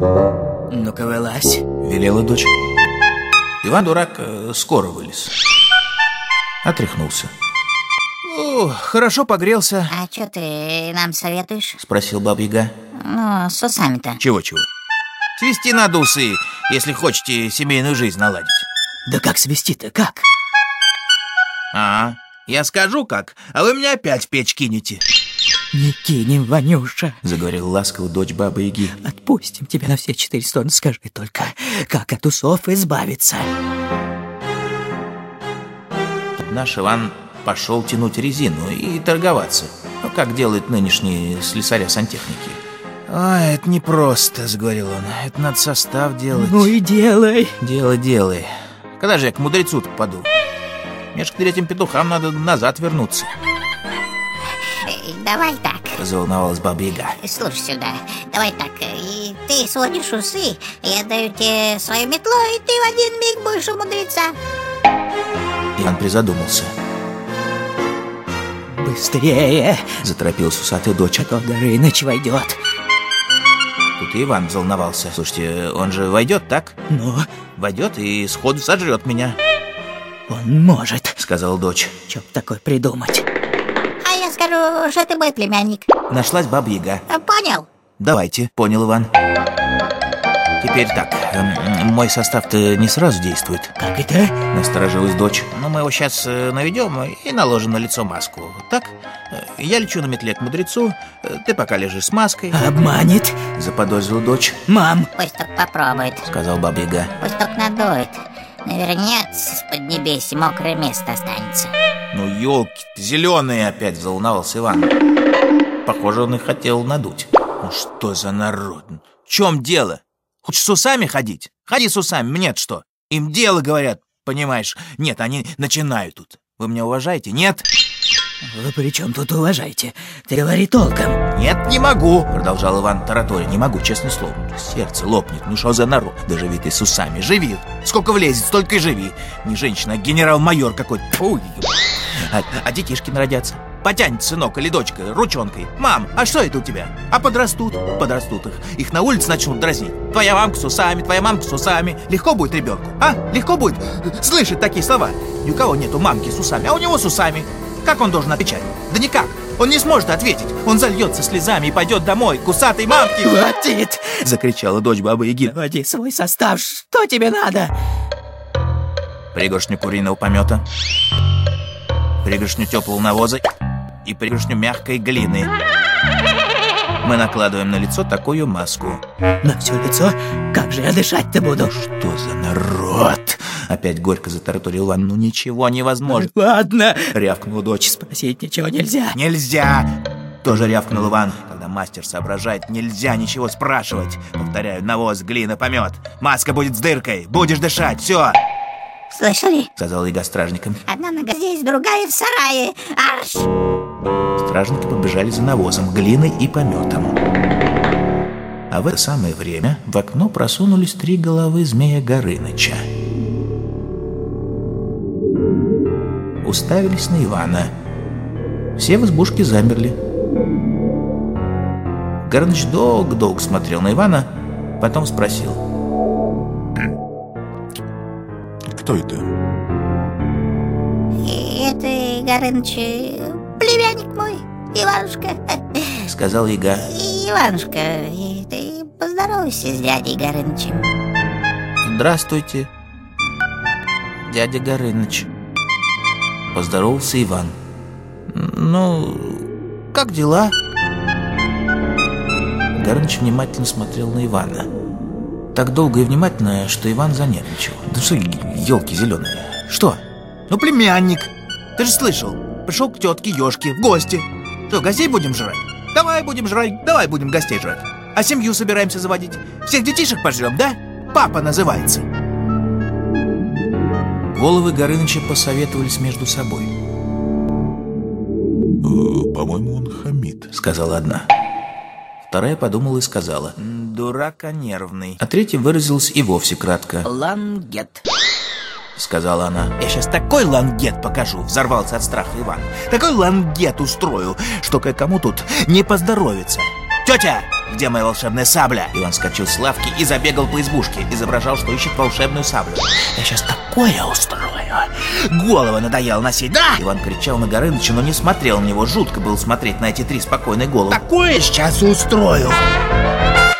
Ну-ка, вылазь. Велела дочь. Иван-дурак э, скоро вылез. Отряхнулся. О, хорошо погрелся. А что ты нам советуешь? Спросил Баба-Яга. Ну, с усами-то. Чего-чего? Свести надо усы, если хотите семейную жизнь наладить. Да как свести-то, как? А, я скажу как, а вы меня опять в печь кинете. Не кинем, Ванюша. Заговорил ласково дочь Бабы-Яги. Отпустим тебя на все четыре стороны. Скажи только, как от усов избавиться? Наш Иван пошел тянуть резину и торговаться. Ну, как делают нынешние слесаря-сантехники. «Ой, это непросто», — заговорил он. «Это надо состав делать». Ну и делай. Дело делай. Когда же я к мудрецу попаду? Мне ж к третьим петухам надо назад вернуться. Давай так. Заволновалась Баба Яга. Слушай сюда, давай так, э, и ты сводишь усы, я даю тебе свою метлу, и ты в один миг будешь у мудреца. Иван призадумался. Быстрее. Заторопился усатый дочь. А то Горыныч войдет. Тут и Иван заволновался. Слушайте, он же войдет, так? Ну, Войдет и сходу сожрет меня, он может. сказала дочь. Чё б такое придумать? Скажу, что ты мой племянник. Нашлась Баба Яга. А, Понял? Давайте, понял Иван. Теперь так, эм, мой состав-то не сразу действует. Как это? Насторожилась дочь. Но мы его сейчас наведем и наложим на лицо маску. Так? Э, Я лечу на метле к мудрецу, э, ты пока лежишь с маской. Обманет. Заподозрила дочь, Мам, Пусть только попробует, сказал Баба Яга. пусть только надует. Навернется с поднебесья мокрое место останется. Ну, елки зеленые опять заволновался Иван. Похоже, он их хотел надуть. Ну что за народ? В чем дело? Хочешь с усами ходить? Ходи с усами, мне что? Им дело говорят, понимаешь? Нет, они начинают тут. Вы меня уважаете? Нет? вы при чем тут уважайте? Ты говори толком. Нет, не могу, продолжал Иван тараторя. Не могу, честное слово. Сердце лопнет. Ну что за народ? Да живи ты с усами, живи. Сколько влезет, столько и живи. Не женщина, а генерал-майор какой-то. Фу. А, а детишки народятся. Потянет сынок или дочка ручонкой. Мам, а что это у тебя? А подрастут, подрастут их. Их на улице начнут дразнить. Твоя мамка с усами, твоя мамка с усами. Легко будет ребенку, а? Легко будет слышать такие слова. Ни у кого нету мамки с усами, а у него с усами. Как он должен отвечать? Да никак. Он не сможет ответить. Он зальется слезами и пойдет домой к усатой мамке. Хватит. Закричала дочь бабы Яги. Води свой состав. Что тебе надо? Пригоршню куриного помета, пригоршню теплого навоза и пригоршню мягкой глины. Мы накладываем на лицо такую маску. На все лицо? Как же я дышать-то буду? Что за народ? Опять горько затараторил Иван. Ну ничего невозможно. Ладно. Рявкнула дочь. Спросить ничего нельзя. Нельзя! Тоже рявкнул Иван. Когда мастер соображает, нельзя ничего спрашивать. Повторяю, навоз, глина, помет. Маска будет с дыркой. Будешь дышать. Все, Слышали? сказал Ига стражникам. Одна нога здесь, другая в сарае. Арш! Стражники побежали за навозом, глиной и пометом. А в это самое время в окно просунулись три головы змея Горыныча. Уставились на Ивана. Все в избушке замерли. Горыныч долго-долго смотрел на Ивана, потом спросил. Кто это? Это, Горыныч, э, племянник мой, Иванушка. Сказал Ига. Иванушка, и ты поздоровайся с дядей Горынычем. Здравствуйте, дядя Горыныч. Поздоровался Иван. Ну, как дела? Горыныч внимательно смотрел на Ивана. Так долго и внимательно, что Иван занервничал. Да что, елки зеленые. Что? Ну, племянник. Ты же слышал. Пришел к тетке Ешке в гости. Что, гостей будем жрать? Давай будем жрать, давай будем гостей жрать. А семью собираемся заводить. Всех детишек пожрем, да? Папа называется. Головы Горыныча посоветовались между собой, Э, По-моему, он хамит. сказала одна. Вторая подумала и сказала «М, Дурака нервный А третья выразилась и вовсе кратко Лангет. Сказала она Я сейчас такой лангет покажу Взорвался от страха Иван Такой лангет устрою Что кое-кому тут не поздоровится Тетя, Где моя волшебная сабля? Иван скочил с лавки и забегал по избушке, изображал, что ищет волшебную саблю. Я сейчас такое устрою. Голову надоело носить. Да! Иван кричал на Горыныча, но не смотрел на него. Жутко было смотреть на эти три спокойные головы. Такое сейчас устрою.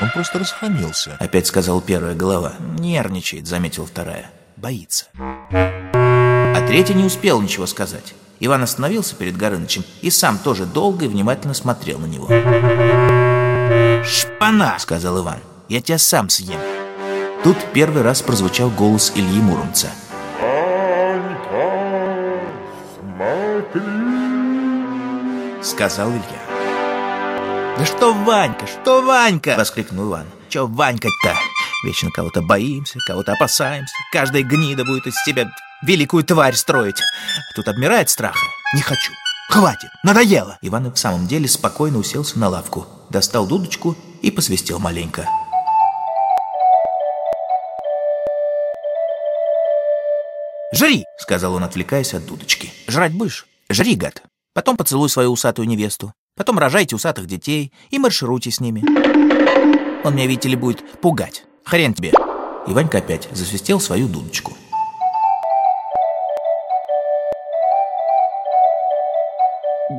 Он просто расхамился. Опять сказал первая голова. Нервничает, заметила вторая. Боится. А третья не успел ничего сказать. Иван остановился перед Горынычем и сам тоже долго и внимательно смотрел на него. «Шпана!» — сказал Иван. «Я тебя сам съем!» Тут первый раз прозвучал голос Ильи Муромца. Сказал Илья. «Да что Ванька, что Ванька!» — воскликнул Иван. «Че Ванька-то? Вечно кого-то боимся, кого-то опасаемся. Каждая гнида будет из себя великую тварь строить. А тут обмирает страха. Не хочу. Хватит, надоело!» Иван в самом деле спокойно уселся на лавку, достал дудочку и посвистел маленько. «Жри!» — сказал он, отвлекаясь от дудочки. «Жрать будешь? Жри, гад! Потом поцелуй свою усатую невесту. Потом рожайте усатых детей и маршируйте с ними. Он меня, видите ли, будет пугать. Хрен тебе!» И Ванька опять засвистел свою дудочку.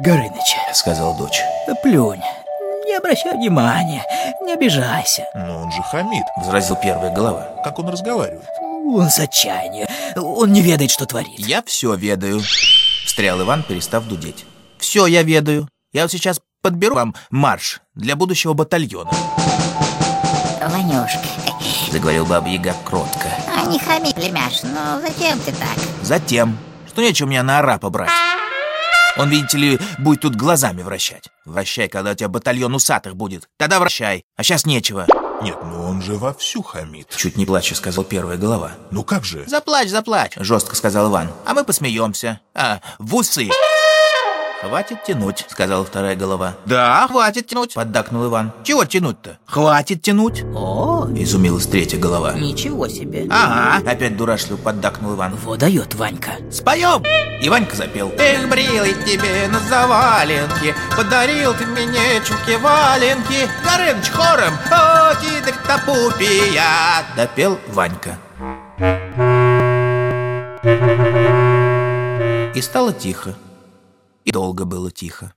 Горыныч, — сказала дочь. плюнь. Не обращай внимания, не обижайся. Но он же хамит. — возразил первая голова. Как он разговаривает? Он с отчаяния. Он не ведает, что творит. «Я все ведаю», — встрял Иван, перестав дудеть. «Все я ведаю. Я вот сейчас подберу вам марш для будущего батальона», Ванюшка, — заговорил Баба Яга кротко. а не хами, племяш, ну зачем ты так? «Затем, что нечего меня на арапа брать. Он, видите ли, будет тут глазами вращать. Вращай, когда у тебя батальон усатых будет. Тогда вращай, а сейчас нечего». Нет, ну он же вовсю хамит. Чуть не плача, сказал первая голова. Ну как же? «Заплачь, заплачь», — жестко сказал Иван. «А мы посмеемся. А, в усы». «Хватит тянуть», — сказала вторая голова. «Да, хватит тянуть», — поддакнул Иван. «Чего тянуть-то? Хватит тянуть», О, — изумилась третья голова. ничего себе. «Ага», — опять дурашливо поддакнул Иван. Вот дает Ванька. «Споем!» И Ванька запел. Эх, брилый тебе на заваленке, Подарил ты мне чулки валенки, Горыныч хором, о, тидок топупия, Допел Ванька. И стало тихо. И долго было тихо.